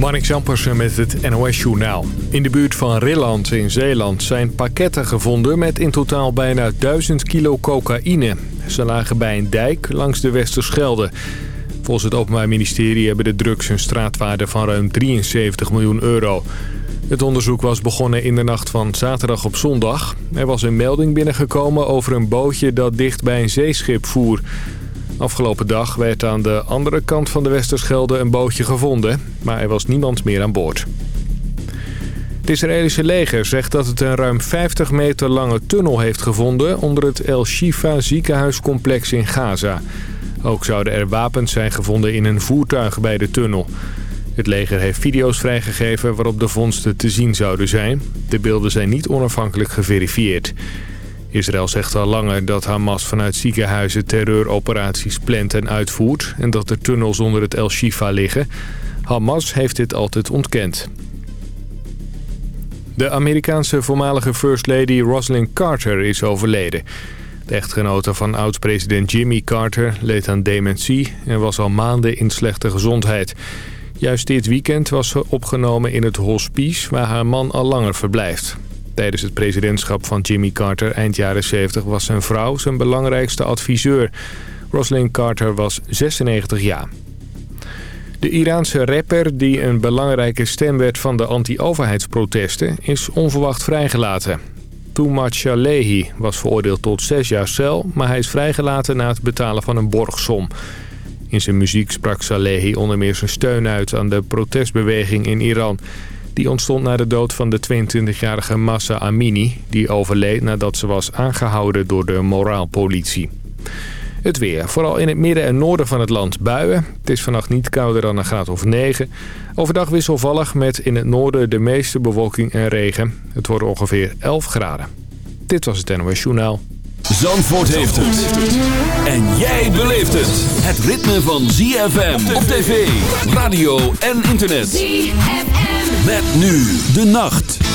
Marnik Zampersen met het NOS-journaal. In de buurt van Rilland in Zeeland zijn pakketten gevonden met in totaal bijna 1000 kilo cocaïne. Ze lagen bij een dijk langs de Westerschelde. Volgens het Openbaar Ministerie hebben de drugs een straatwaarde van ruim 73 miljoen euro. Het onderzoek was begonnen in de nacht van zaterdag op zondag. Er was een melding binnengekomen over een bootje dat dicht bij een zeeschip voer... Afgelopen dag werd aan de andere kant van de Westerschelde een bootje gevonden, maar er was niemand meer aan boord. Het Israëlische leger zegt dat het een ruim 50 meter lange tunnel heeft gevonden onder het El Shifa ziekenhuiscomplex in Gaza. Ook zouden er wapens zijn gevonden in een voertuig bij de tunnel. Het leger heeft video's vrijgegeven waarop de vondsten te zien zouden zijn. De beelden zijn niet onafhankelijk geverifieerd. Israël zegt al langer dat Hamas vanuit ziekenhuizen terreuroperaties plant en uitvoert... en dat er tunnels onder het El Shifa liggen. Hamas heeft dit altijd ontkend. De Amerikaanse voormalige First Lady Rosalind Carter is overleden. De echtgenote van oud-president Jimmy Carter leed aan dementie... en was al maanden in slechte gezondheid. Juist dit weekend was ze opgenomen in het hospice waar haar man al langer verblijft. Tijdens het presidentschap van Jimmy Carter eind jaren 70 was zijn vrouw zijn belangrijkste adviseur. Rosalind Carter was 96 jaar. De Iraanse rapper, die een belangrijke stem werd van de anti-overheidsprotesten, is onverwacht vrijgelaten. Toumat Shalehi was veroordeeld tot zes jaar cel, maar hij is vrijgelaten na het betalen van een borgsom. In zijn muziek sprak Salehi onder meer zijn steun uit aan de protestbeweging in Iran. Die ontstond na de dood van de 22-jarige Massa Amini... die overleed nadat ze was aangehouden door de moraalpolitie. Het weer. Vooral in het midden en noorden van het land buien. Het is vannacht niet kouder dan een graad of 9. Overdag wisselvallig met in het noorden de meeste bewolking en regen. Het wordt ongeveer 11 graden. Dit was het NOS Journaal. Zandvoort heeft het. En jij beleeft het. Het ritme van ZFM op tv, radio en internet. ZFM. Met nu de nacht.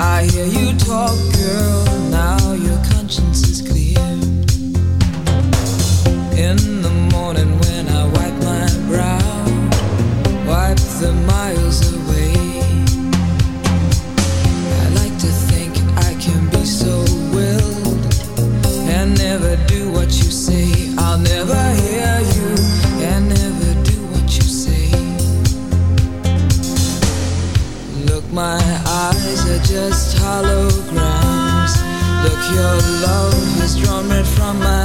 I hear you talk, girl. Now your conscience just hollow grounds Look, your love has drawn me from my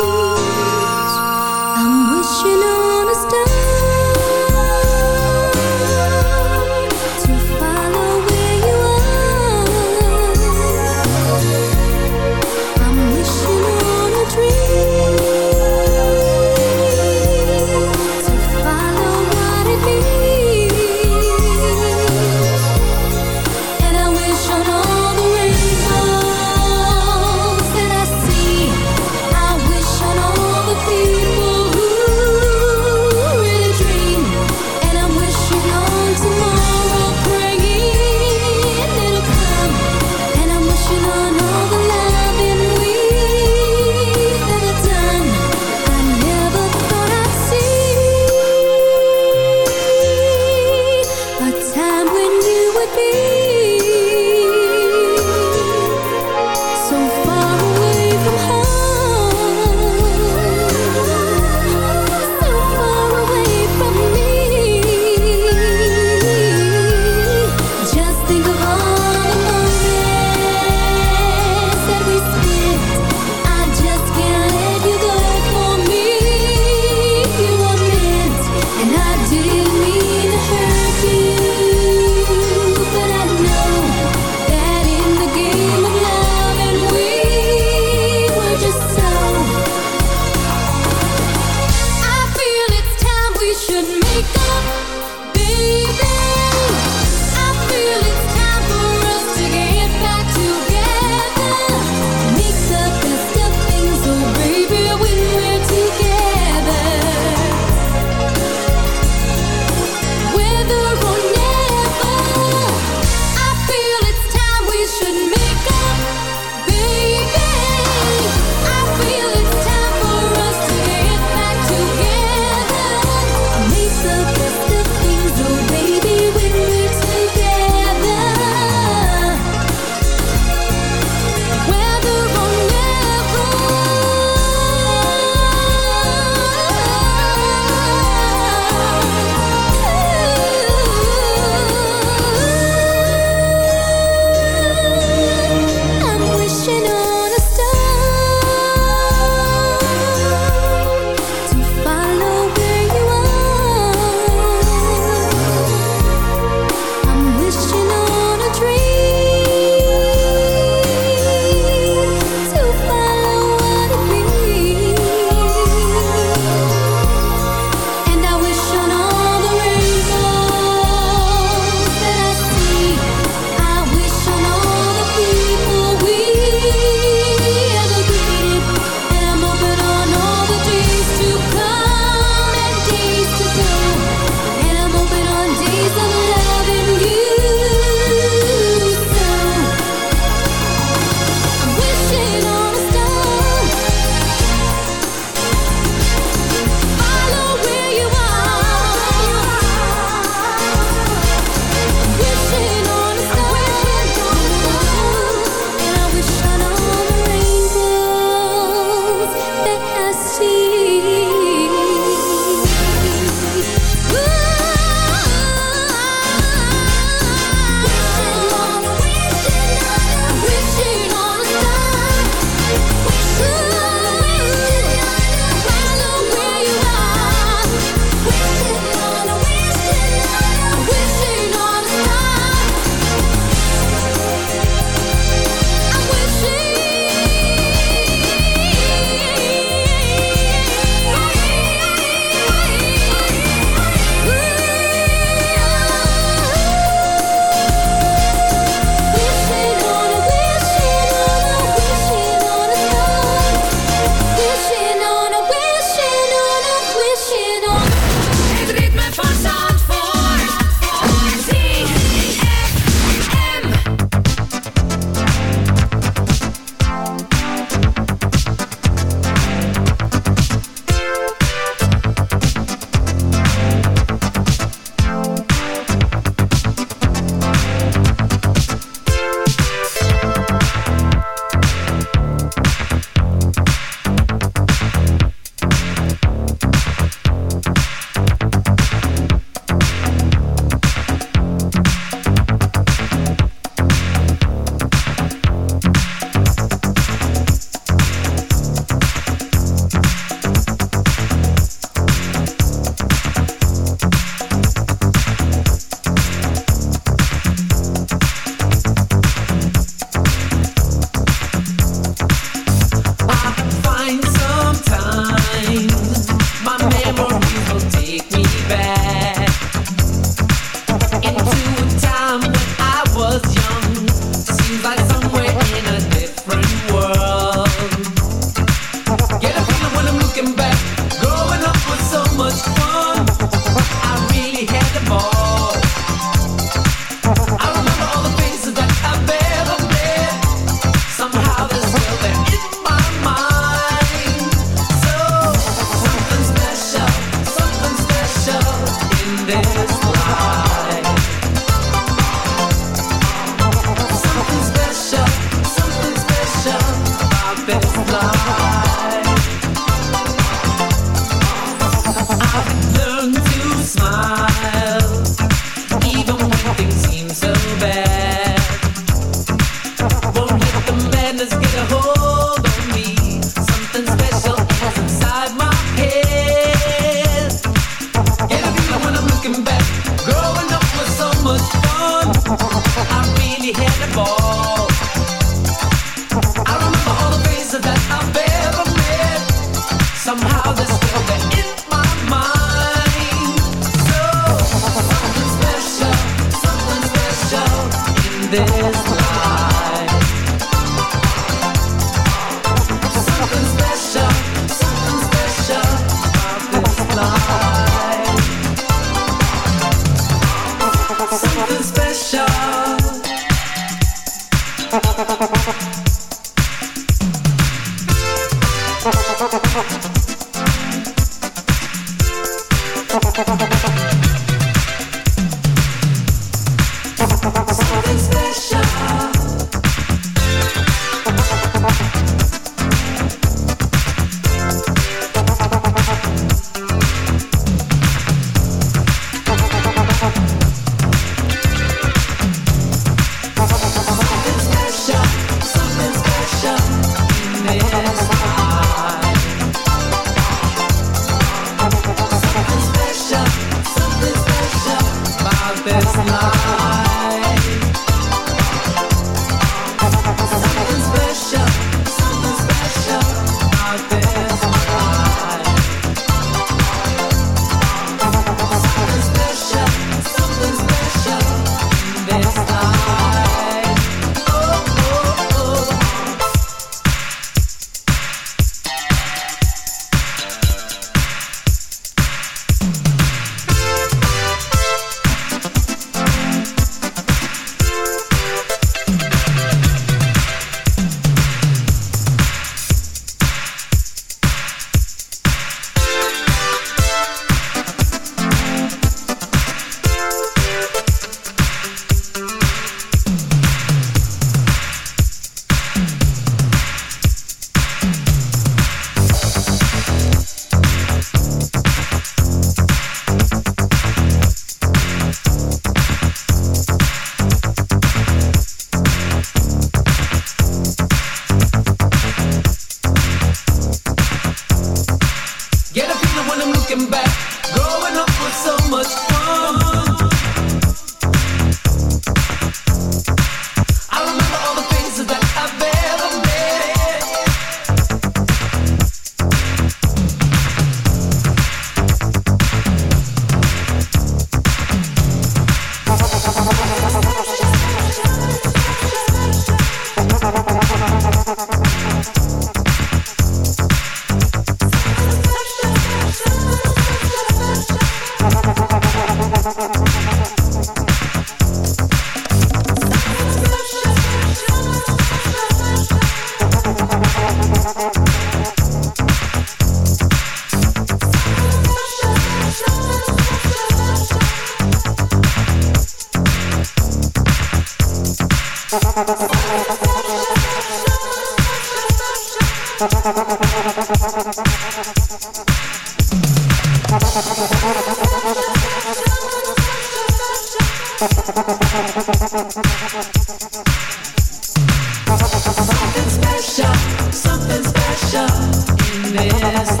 this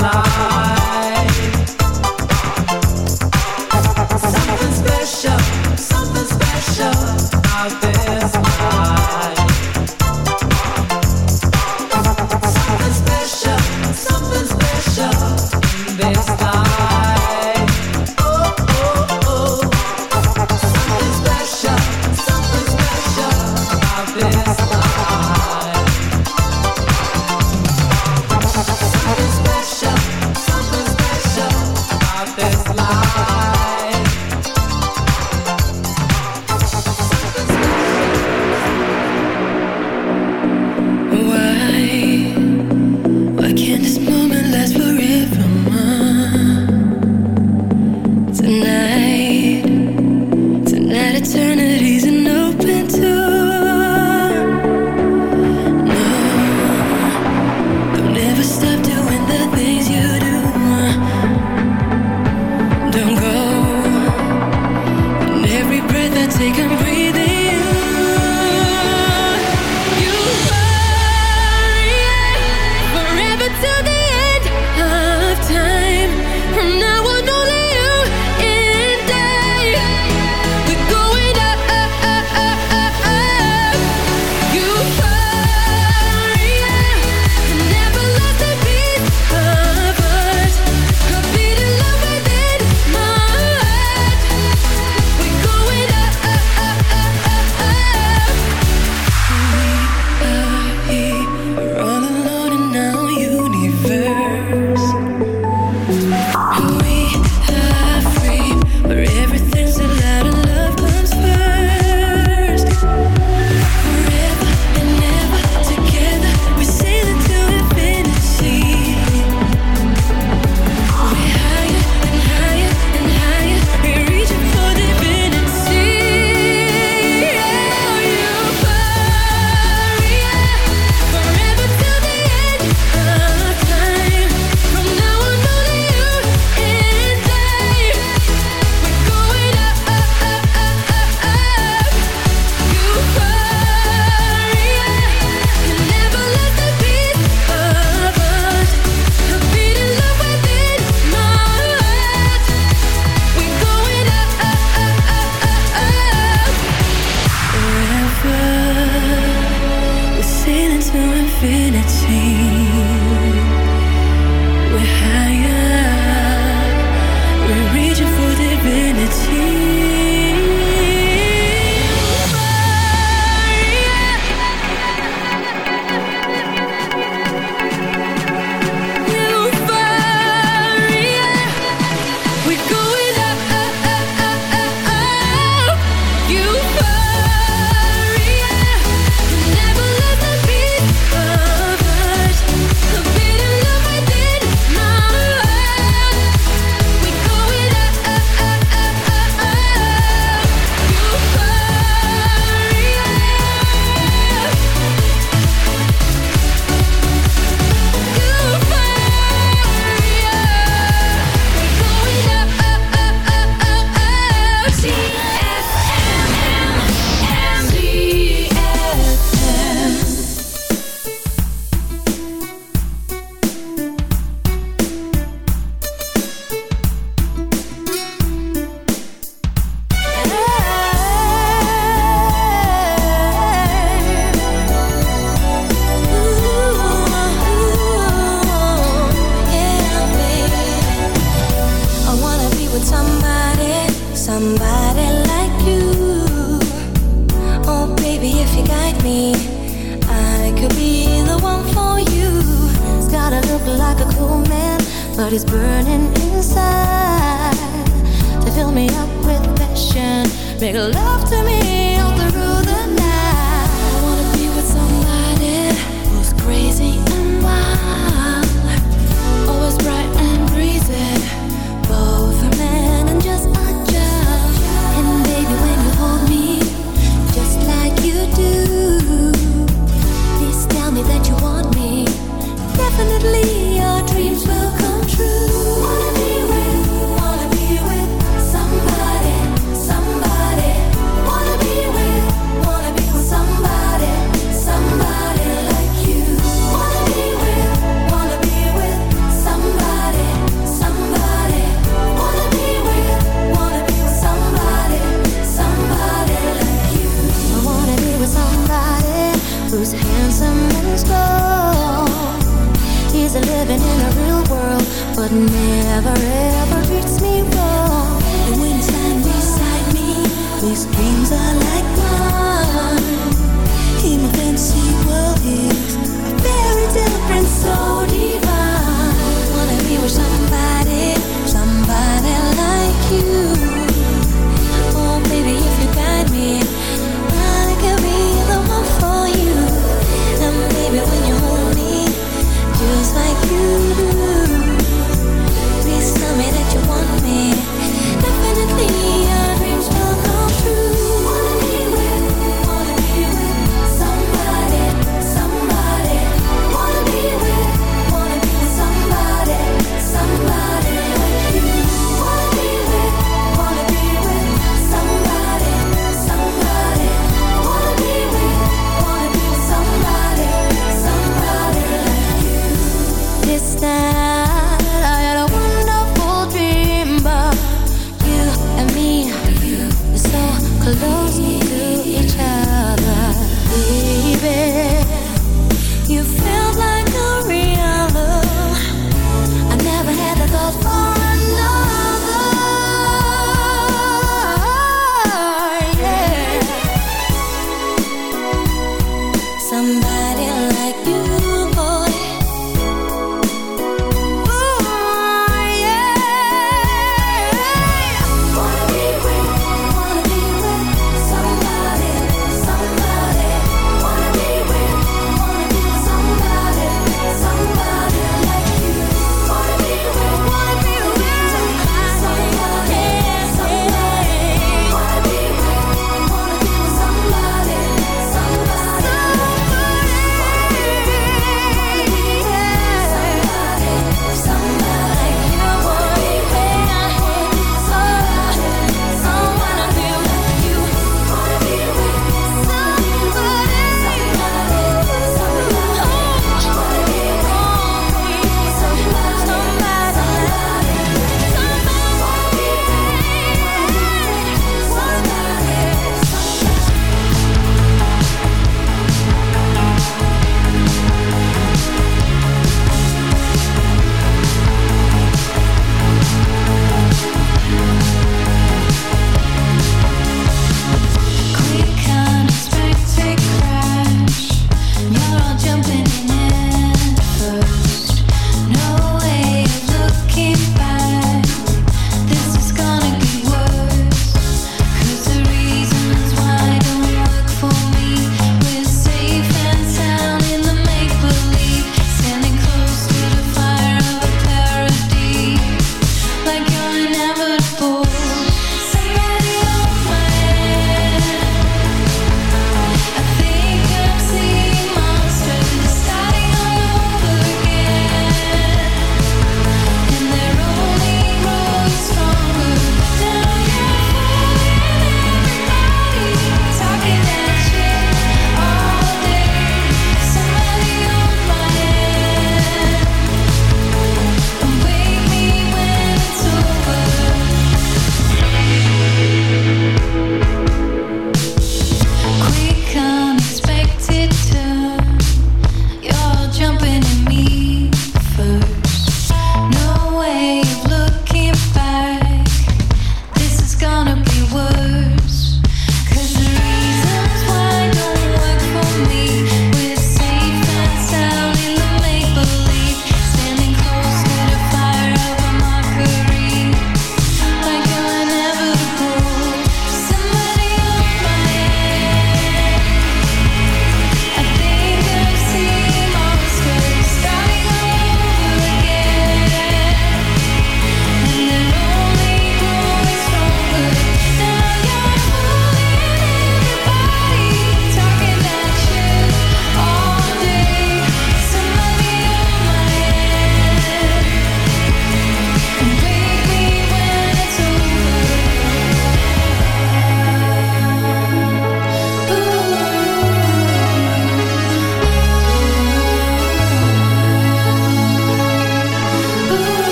life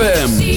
ZFM.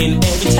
in every time.